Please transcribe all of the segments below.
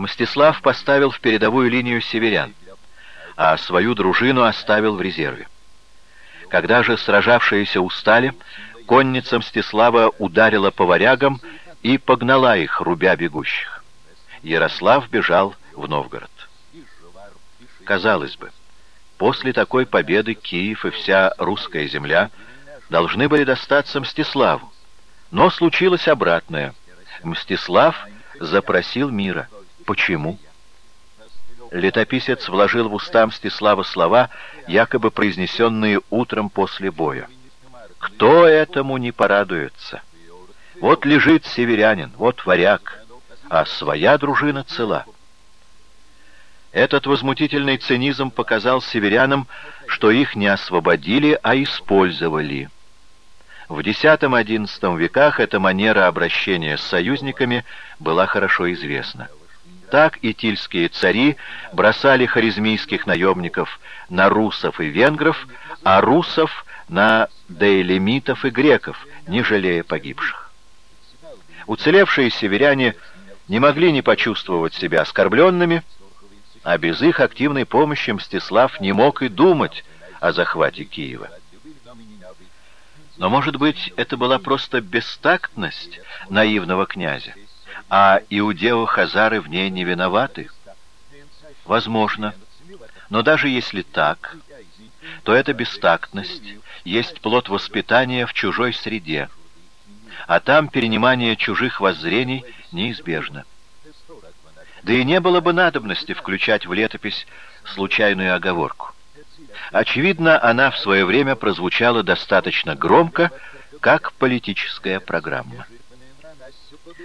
Мстислав поставил в передовую линию северян, а свою дружину оставил в резерве. Когда же сражавшиеся устали, конница Мстислава ударила по варягам и погнала их, рубя бегущих. Ярослав бежал в Новгород. Казалось бы, после такой победы Киев и вся русская земля должны были достаться Мстиславу. Но случилось обратное. Мстислав запросил мира. Почему? Летописец вложил в уста Мстислава слова, якобы произнесенные утром после боя. «Кто этому не порадуется? Вот лежит северянин, вот варяг, а своя дружина цела». Этот возмутительный цинизм показал северянам, что их не освободили, а использовали. В X-XI веках эта манера обращения с союзниками была хорошо известна. Так и тильские цари бросали харизмийских наемников на русов и венгров, а русов на дейлемитов и греков, не жалея погибших. Уцелевшие северяне не могли не почувствовать себя оскорбленными, а без их активной помощи Мстислав не мог и думать о захвате Киева. Но, может быть, это была просто бестактность наивного князя, а иудео-хазары в ней не виноваты? Возможно. Но даже если так, то эта бестактность есть плод воспитания в чужой среде, а там перенимание чужих воззрений неизбежно. Да и не было бы надобности включать в летопись случайную оговорку. Очевидно, она в свое время прозвучала достаточно громко, как политическая программа.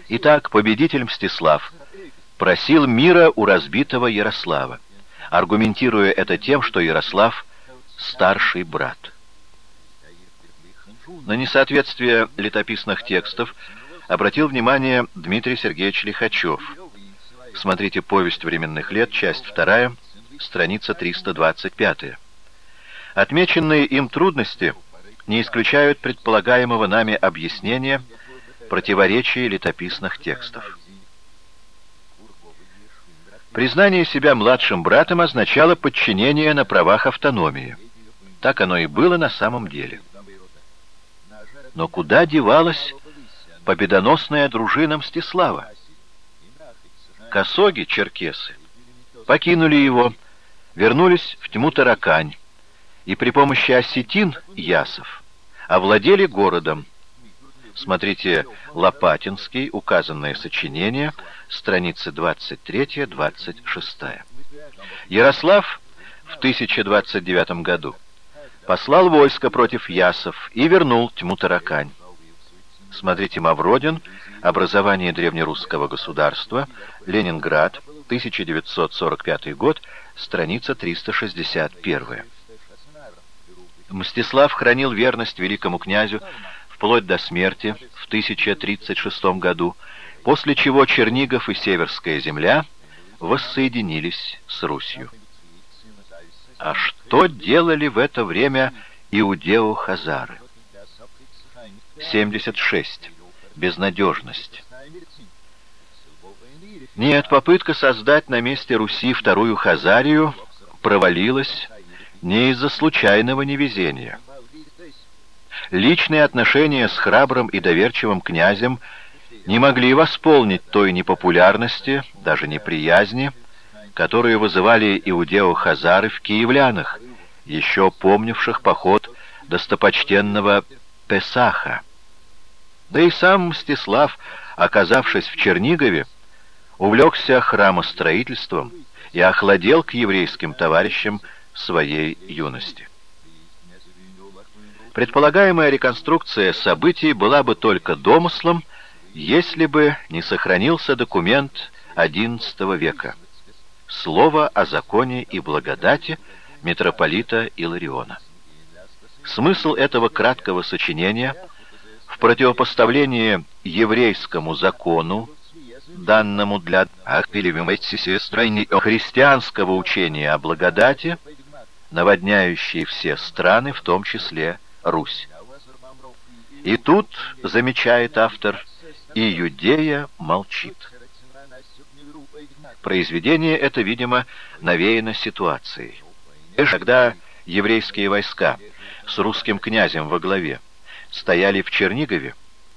Итак, победитель Мстислав просил мира у разбитого Ярослава, аргументируя это тем, что Ярослав — старший брат. На несоответствие летописных текстов обратил внимание Дмитрий Сергеевич Лихачев — Смотрите «Повесть временных лет», часть 2, страница 325. Отмеченные им трудности не исключают предполагаемого нами объяснения противоречий летописных текстов. Признание себя младшим братом означало подчинение на правах автономии. Так оно и было на самом деле. Но куда девалась победоносная дружина Мстислава? Косоги, черкесы, покинули его, вернулись в тьму Таракань и при помощи осетин, ясов, овладели городом. Смотрите Лопатинский, указанное сочинение, страницы 23-26. Ярослав в 1029 году послал войско против ясов и вернул тьму Таракань. Смотрите Мавродин, Образование древнерусского государства, Ленинград, 1945 год, страница 361. Мстислав хранил верность великому князю вплоть до смерти в 1036 году, после чего Чернигов и Северская земля воссоединились с Русью. А что делали в это время иудео-хазары? 76 безнадежность. Нет, попытка создать на месте Руси вторую Хазарию провалилась не из-за случайного невезения. Личные отношения с храбрым и доверчивым князем не могли восполнить той непопулярности, даже неприязни, которую вызывали иудео-хазары в киевлянах, еще помнивших поход достопочтенного Песаха. Да и сам Мстислав, оказавшись в Чернигове, увлекся храмостроительством и охладел к еврейским товарищам своей юности. Предполагаемая реконструкция событий была бы только домыслом, если бы не сохранился документ XI века «Слово о законе и благодати» митрополита Илариона. Смысл этого краткого сочинения – в противопоставлении еврейскому закону, данному для христианского учения о благодати, наводняющей все страны, в том числе Русь. И тут, замечает автор, и Юдея молчит. Произведение это, видимо, навеяно ситуацией. Когда еврейские войска с русским князем во главе стояли в Чернигове,